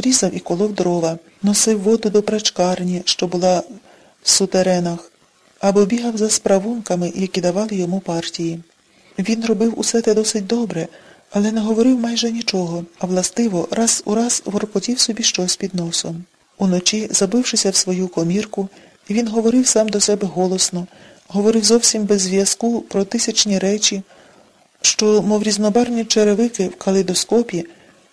різав і колов дрова, носив воду до прачкарні, що була в сутеренах, або бігав за справунками, які давали йому партії. Він робив усе те досить добре, але не говорив майже нічого, а властиво раз у раз воркотів собі щось під носом. Уночі, забившися в свою комірку, він говорив сам до себе голосно, говорив зовсім без зв'язку про тисячні речі, що, мов різнобарні черевики в калейдоскопі,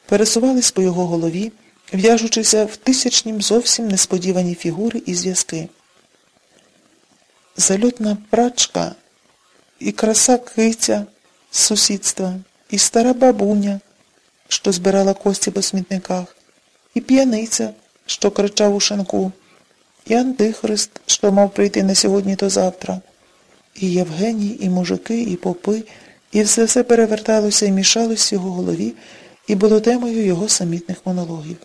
пересувались по його голові, в'яжучися в тисячнім зовсім несподівані фігури і зв'язки. Зальотна прачка і краса киця з сусідства, і стара бабуня, що збирала кості по смітниках, і п'яниця, що кричав у шанку, і Антихрист, що мав прийти не сьогодні, то завтра, і Євгеній, і мужики, і попи, і все все переверталося і мішалось в його голові, і було темою його самітних монологів.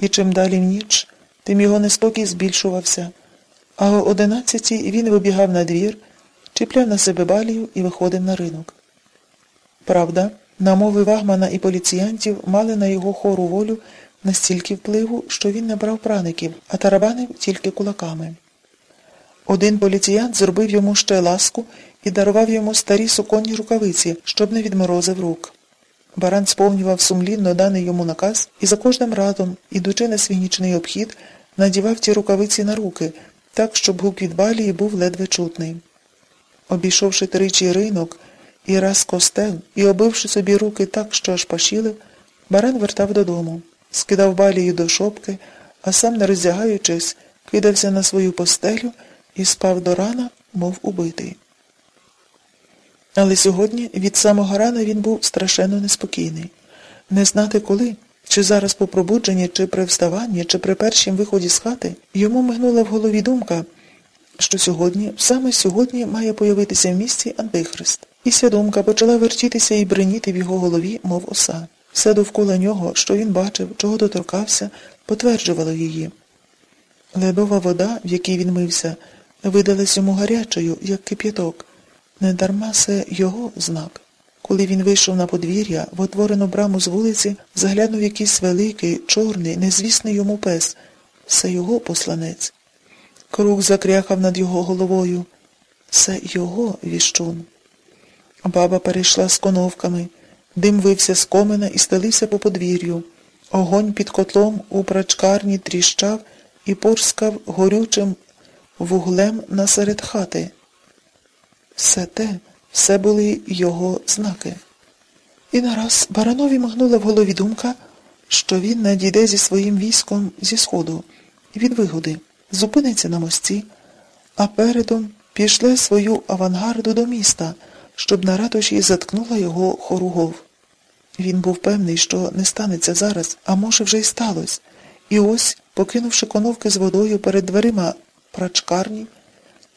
І чим далі в ніч, тим його неспокій збільшувався, а о одинадцятій він вибігав на двір, чіпляв на себе балію і виходив на ринок. Правда, намови Вагмана і поліціянтів мали на його хору волю настільки впливу, що він не брав праників, а тарабанив тільки кулаками. Один поліціянт зробив йому ще ласку і дарував йому старі суконні рукавиці, щоб не відморозив рук. Баран сповнював сумлінно даний йому наказ і за кожним разом, ідучи на свій нічний обхід, надівав ті рукавиці на руки, так, щоб гук від балії був ледве чутний. Обійшовши тричі ринок і раз костел, і обивши собі руки так, що аж пашілив, баран вертав додому, скидав балію до шопки, а сам, не роздягаючись, кидався на свою постелю і спав до рана, мов убитий. Але сьогодні від самого рана він був страшенно неспокійний. Не знати коли, чи зараз по пробудженні, чи при вставанні, чи при першім виході з хати, йому мигнула в голові думка, що сьогодні, саме сьогодні, має появитися в місті Антихрист. І ця думка почала вертітися і бреніти в його голові, мов оса. Все довкола нього, що він бачив, чого доторкався, потверджувало її. Ледова вода, в якій він мився, видалась йому гарячою, як кип'яток. Недарма це його знак. Коли він вийшов на подвір'я, в отворену браму з вулиці, заглянув якийсь великий, чорний, незвісний йому пес. Це його посланець. Круг закряхав над його головою. Це його віщун. Баба перейшла з коновками. Дим вився з комина і стелився по подвір'ю. Огонь під котлом у прачкарні тріщав і порскав горючим вуглем насеред хати. Все те, все були його знаки. І нараз баранові махнула в голові думка, що він надійде зі своїм військом зі сходу, від вигоди, зупиниться на мості, а передом пішле свою авангарду до міста, щоб на ратуші заткнула його хоругов. Він був певний, що не станеться зараз, а може вже й сталося. І ось, покинувши коновки з водою перед дверима прачкарні,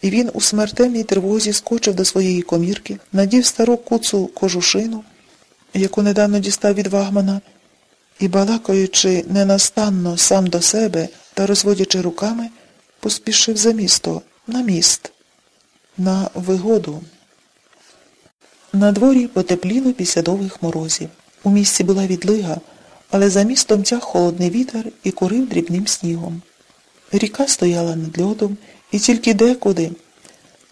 і він у смертельній тривозі скочив до своєї комірки, надів стару куцу кожушину, яку недавно дістав від Вагмана, і, балакаючи ненастанно сам до себе та розводячи руками, поспішив за місто, на міст, на вигоду. На дворі потепліло після довгих морозів. У місті була відлига, але за містом тяг холодний вітер і курив дрібним снігом. Ріка стояла над льодом, і тільки декуди,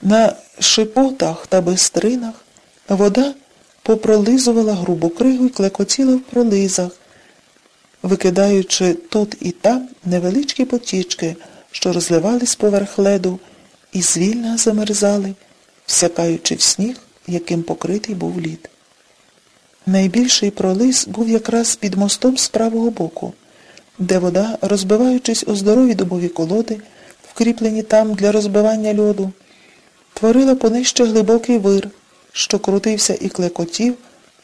на шипотах та бистринах, вода попролизувала грубу кригу і клекотіла в пролизах, викидаючи тут і там невеличкі потічки, що розливались поверх леду і звільно замерзали, всякаючи в сніг, яким покритий був лід. Найбільший пролиз був якраз під мостом з правого боку, де вода, розбиваючись у здорові дубові колоди, вкріплені там для розбивання льоду, творила понижче глибокий вир, що крутився і клекотів,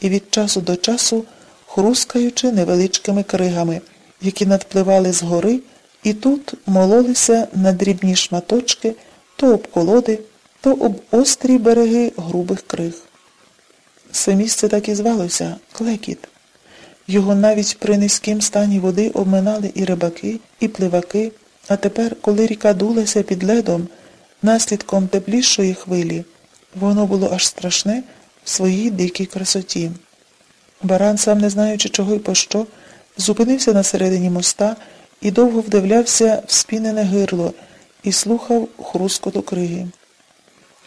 і від часу до часу хрускаючи невеличкими кригами, які надпливали згори і тут мололися на дрібні шматочки то об колоди, то об острі береги грубих криг. Це місце так і звалося Клекіт. Його навіть при низькім стані води обминали і рибаки, і пливаки, а тепер, коли ріка дулася під ледом, наслідком теплішої хвилі, воно було аж страшне в своїй дикій красоті. Баран, сам не знаючи чого й по що, Зупинився на середині моста і довго вдивлявся в спінене гирло і слухав хрускоту криги.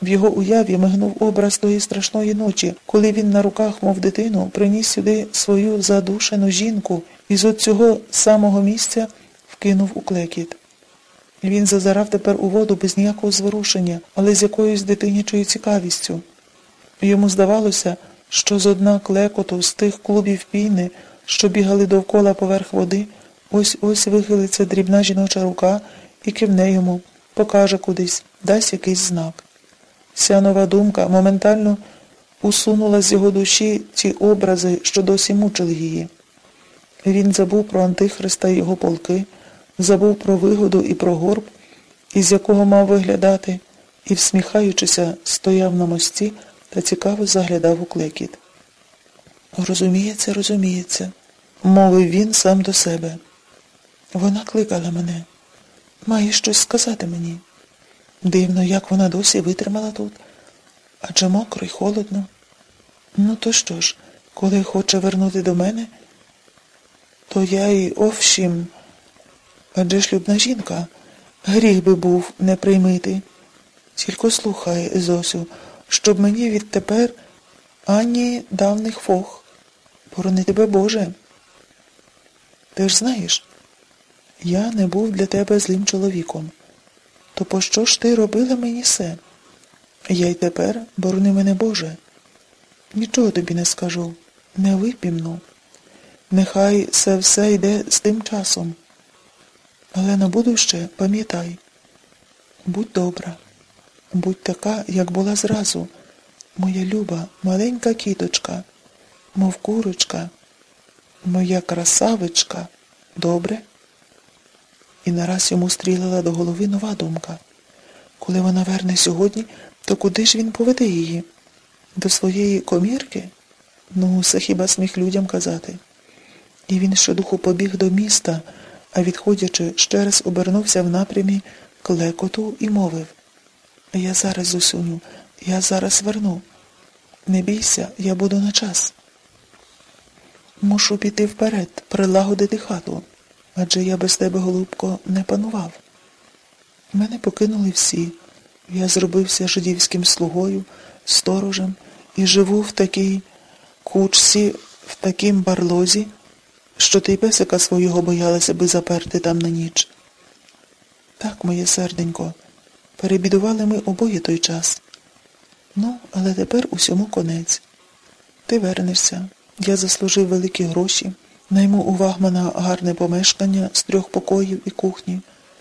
В його уяві мигнув образ тої страшної ночі, коли він на руках, мов дитину, приніс сюди свою задушену жінку і з цього самого місця вкинув у клекіт. Він зазирав тепер у воду без ніякого зворушення, але з якоюсь дитинячою цікавістю. Йому здавалося, що з одна клекоту з тих клубів піни, що бігали довкола поверх води, ось ось вихилиться дрібна жіноча рука і кивне йому, покаже кудись, дасть якийсь знак. Ця нова думка моментально усунула з його душі ті образи, що досі мучили її. Він забув про Антихриста і його полки, забув про вигоду і про горб, із якого мав виглядати, і, всміхаючися, стояв на мості та цікаво заглядав у клекіт. Розуміється, розуміється, мовив він сам до себе. Вона кликала мене. Має щось сказати мені. Дивно, як вона досі витримала тут, адже мокро й холодно. Ну, то що ж, коли хоче вернути до мене, то я й овшім, адже шлюбна жінка, гріх би був не приймити. Тільки слухай, Зосю, щоб мені відтепер ані давних фох. Борони тебе, Боже. Ти ж знаєш, я не був для тебе злим чоловіком. То пощо ж ти робила мені все? Я й тепер, борони мене, Боже. Нічого тобі не скажу, не випімну. Нехай це все йде з тим часом. Але на будуще пам'ятай, будь добра, будь така, як була зразу, моя люба, маленька кіточка, мов курочка, моя красавичка, добре? І нараз йому стрілила до голови нова думка. Коли вона верне сьогодні, то куди ж він поведе її? До своєї комірки? Ну, це хіба сміх людям казати. І він щодуху побіг до міста, а відходячи, ще раз обернувся в напрямі клекоту і мовив Я зараз зусуню, я зараз верну. Не бійся, я буду на час. Мушу піти вперед, прилагодити хату адже я без тебе, голубко, не панував. Мене покинули всі. Я зробився жидівським слугою, сторожем і живу в такій кучці, в такім барлозі, що ти й песика свого боялася би заперти там на ніч. Так, моє серденько, перебідували ми обоє той час. Ну, але тепер усьому конець. Ти вернешся. Я заслужив великі гроші. Найму у Вагмана гарне помешкання з трьох покоїв і кухні.